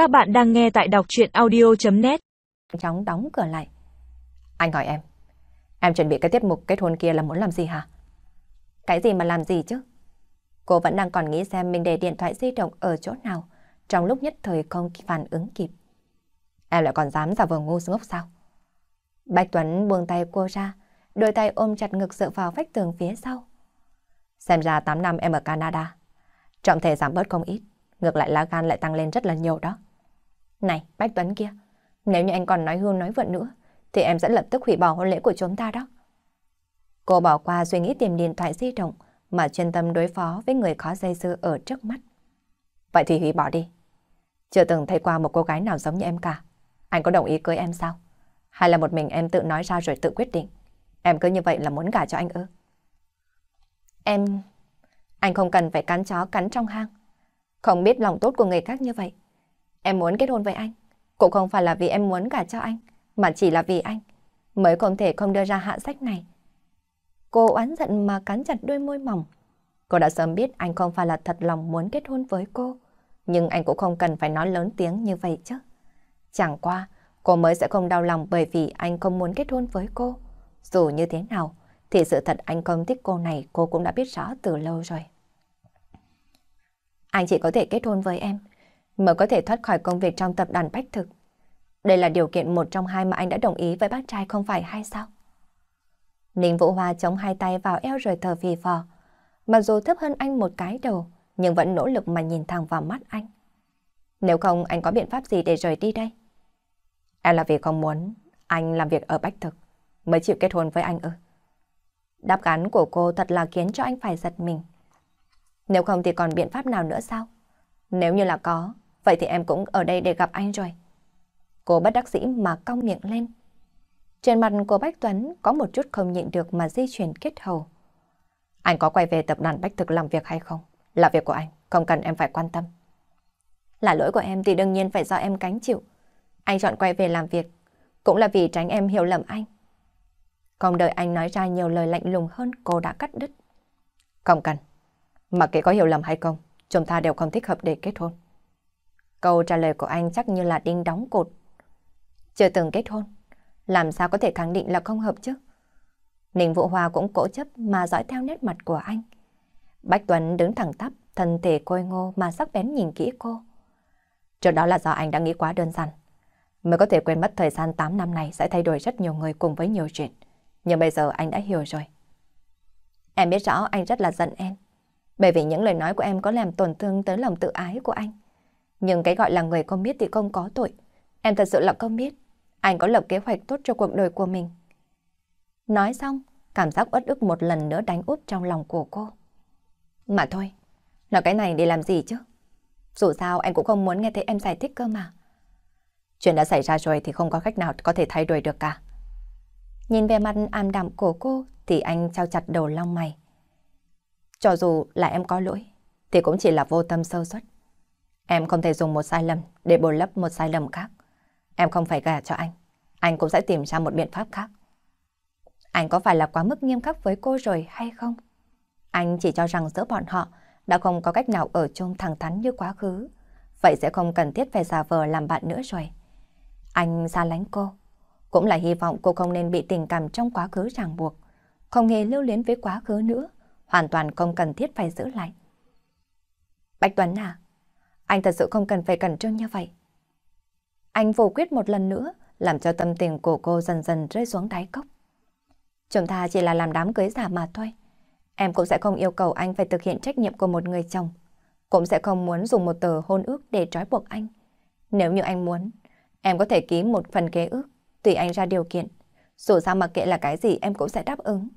Các bạn đang nghe tại đọc chuyện audio.net Chóng đóng cửa lại. Anh hỏi em, em chuẩn bị cái tiết mục kết hôn kia là muốn làm gì hả? Cái gì mà làm gì chứ? Cô vẫn đang còn nghĩ xem mình để điện thoại di động ở chỗ nào, trong lúc nhất thời không phản ứng kịp. Em lại còn dám giả vờ ngu ngốc sao? Bạch Tuấn buông tay cô ra, đôi tay ôm chặt ngực dựa vào vách tường phía sau. Xem ra 8 năm em ở Canada, trọng thể giảm bớt không ít, ngược lại lá gan lại tăng lên rất là nhiều đó. Này, Bách Tuấn kia, nếu như anh còn nói hương nói vượn nữa, thì em sẽ lập tức hủy bỏ hôn lễ của chúng ta đó. Cô bỏ qua suy nghĩ tìm điện thoại di động mà chuyên tâm đối phó với người khó dây dưa ở trước mắt. Vậy thì hủy bỏ đi. Chưa từng thấy qua một cô gái nào giống như em cả. Anh có đồng ý cưới em sao? Hay là một mình em tự nói ra rồi tự quyết định? Em cứ như vậy là muốn gả cho anh ư? Em... Anh không cần phải cắn chó cắn trong hang. Không biết lòng tốt của người khác như vậy. Em muốn kết hôn với anh. Cũng không phải là vì em muốn cả cho anh, mà chỉ là vì anh. Mới không thể không đưa ra hạ sách này. Cô oán giận mà cắn chặt đôi môi mỏng. Cô đã sớm biết anh không phải là thật lòng muốn kết hôn với cô. Nhưng anh cũng không cần phải nói lớn tiếng như vậy chứ. Chẳng qua, cô mới sẽ không đau lòng bởi vì anh không muốn kết hôn với cô. Dù như thế nào, thì sự thật anh không thích cô này cô cũng đã biết rõ từ lâu rồi. Anh chỉ có thể kết hôn với em, mới có thể thoát khỏi công việc trong tập đoàn Bách Thực. Đây là điều kiện một trong hai mà anh đã đồng ý với bác trai không phải hay sao? Ninh Vũ Hoa chống hai tay vào eo rồi thở phì phò. Mặc dù thấp hơn anh một cái đầu, nhưng vẫn nỗ lực mà nhìn thẳng vào mắt anh. Nếu không, anh có biện pháp gì để rời đi đây? Em là vì không muốn anh làm việc ở Bách Thực, mới chịu kết hôn với anh ư. Đáp án của cô thật là khiến cho anh phải giật mình. Nếu không thì còn biện pháp nào nữa sao? Nếu như là có, vậy thì em cũng ở đây để gặp anh rồi. Cô bất đắc dĩ mà cong miệng lên. Trên mặt của Bách Tuấn có một chút không nhịn được mà di chuyển kết hầu. Anh có quay về tập đoàn Bách Thực làm việc hay không? Là việc của anh, không cần em phải quan tâm. Là lỗi của em thì đương nhiên phải do em cánh chịu. Anh chọn quay về làm việc, cũng là vì tránh em hiểu lầm anh. Không đợi anh nói ra nhiều lời lạnh lùng hơn, cô đã cắt đứt. Không cần. Mặc kệ có hiểu lầm hay không, chúng ta đều không thích hợp để kết hôn. Câu trả lời của anh chắc như là đinh đóng cột. Chưa từng kết hôn, làm sao có thể khẳng định là không hợp chứ? Ninh Vũ Hoa cũng cố chấp mà dõi theo nét mặt của anh. Bách Tuấn đứng thẳng tắp, thân thể côi ngô mà sắc bén nhìn kỹ cô. Trước đó là do anh đã nghĩ quá đơn giản. Mới có thể quên mất thời gian 8 năm này sẽ thay đổi rất nhiều người cùng với nhiều chuyện. Nhưng bây giờ anh đã hiểu rồi. Em biết rõ anh rất là giận em. Bởi vì những lời nói của em có làm tổn thương tới lòng tự ái của anh. Nhưng cái gọi là người không biết thì không có tội. Em thật sự là không biết. Anh có lập kế hoạch tốt cho cuộc đời của mình. Nói xong, cảm giác uất ức một lần nữa đánh úp trong lòng của cô. Mà thôi, nói cái này để làm gì chứ? Dù sao anh cũng không muốn nghe thấy em giải thích cơ mà. Chuyện đã xảy ra rồi thì không có cách nào có thể thay đổi được cả. Nhìn về mặt am đạm của cô thì anh trao chặt đầu lông mày. Cho dù là em có lỗi thì cũng chỉ là vô tâm sơ suất. Em không thể dùng một sai lầm để bồi lấp một sai lầm khác. Em không phải gả cho anh. Anh cũng sẽ tìm ra một biện pháp khác. Anh có phải là quá mức nghiêm khắc với cô rồi hay không? Anh chỉ cho rằng giữa bọn họ đã không có cách nào ở chung thẳng thắn như quá khứ. Vậy sẽ không cần thiết phải giả vờ làm bạn nữa rồi. Anh xa lánh cô. Cũng là hy vọng cô không nên bị tình cảm trong quá khứ ràng buộc. Không hề lưu luyến với quá khứ nữa. Hoàn toàn không cần thiết phải giữ lại. Bạch Tuấn à, anh thật sự không cần phải cẩn trương như vậy. Anh vô quyết một lần nữa, làm cho tâm tình của cô dần dần rơi xuống đáy cốc. Chúng ta chỉ là làm đám cưới giả mà thôi. Em cũng sẽ không yêu cầu anh phải thực hiện trách nhiệm của một người chồng. Cũng sẽ không muốn dùng một tờ hôn ước để trói buộc anh. Nếu như anh muốn, em có thể ký một phần kế ước, tùy anh ra điều kiện. Dù sao mặc kệ là cái gì em cũng sẽ đáp ứng.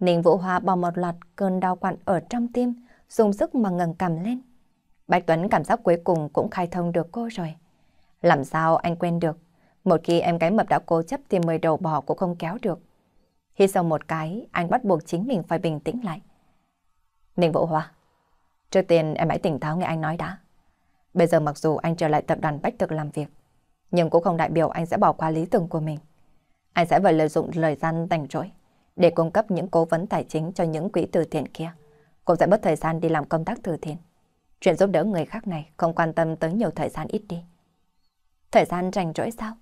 Ninh Vũ Hoa bỏ một loạt cơn đau quặn ở trong tim, dùng sức mà ngẩng cầm lên. Bạch Tuấn cảm giác cuối cùng cũng khai thông được cô rồi. Làm sao anh quên được? Một khi em cái mập đã cố chấp thì mười đầu bò cũng không kéo được. Hít sâu một cái, anh bắt buộc chính mình phải bình tĩnh lại. Ninh Vũ Hoa, trước tiên em hãy tỉnh táo nghe anh nói đã. Bây giờ mặc dù anh trở lại tập đoàn Bách Thực làm việc, nhưng cũng không đại biểu anh sẽ bỏ qua lý tưởng của mình. Anh sẽ phải lợi dụng lời gian rảnh rỗi để cung cấp những cố vấn tài chính cho những quỹ từ thiện kia. Cũng sẽ mất thời gian đi làm công tác từ thiện. Chuyện giúp đỡ người khác này không quan tâm tới nhiều thời gian ít đi. Thời gian rảnh rỗi sao?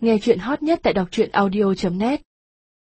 Nghe chuyện hot nhất tại đọc truyện audio.net